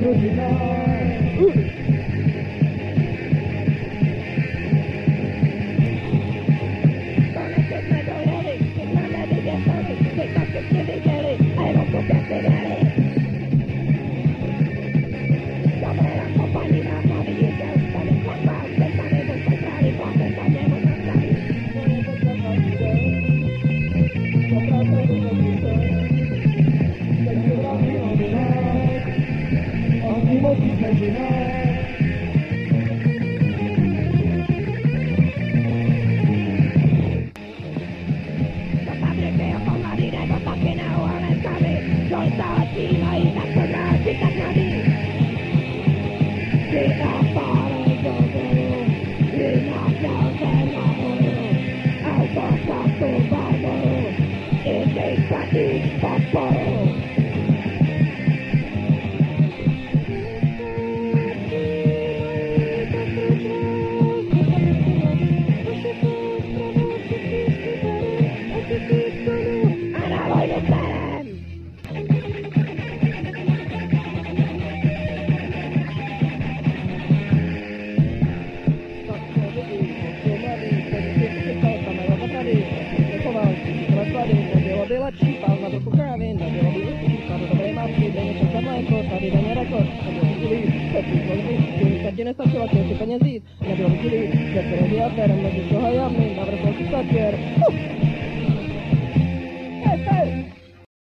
do final. Della lepší, pál na trochu krávy, nebylo by tady dobré mávky, denně čeká mléko, tady denně rekord, nebylo by kdy, pepí kolby, kdy tak ti nestačilo těch penězí, nebylo by kdy, že to rozjel fér, mezi toho jamy, navrhl si satěr, uh!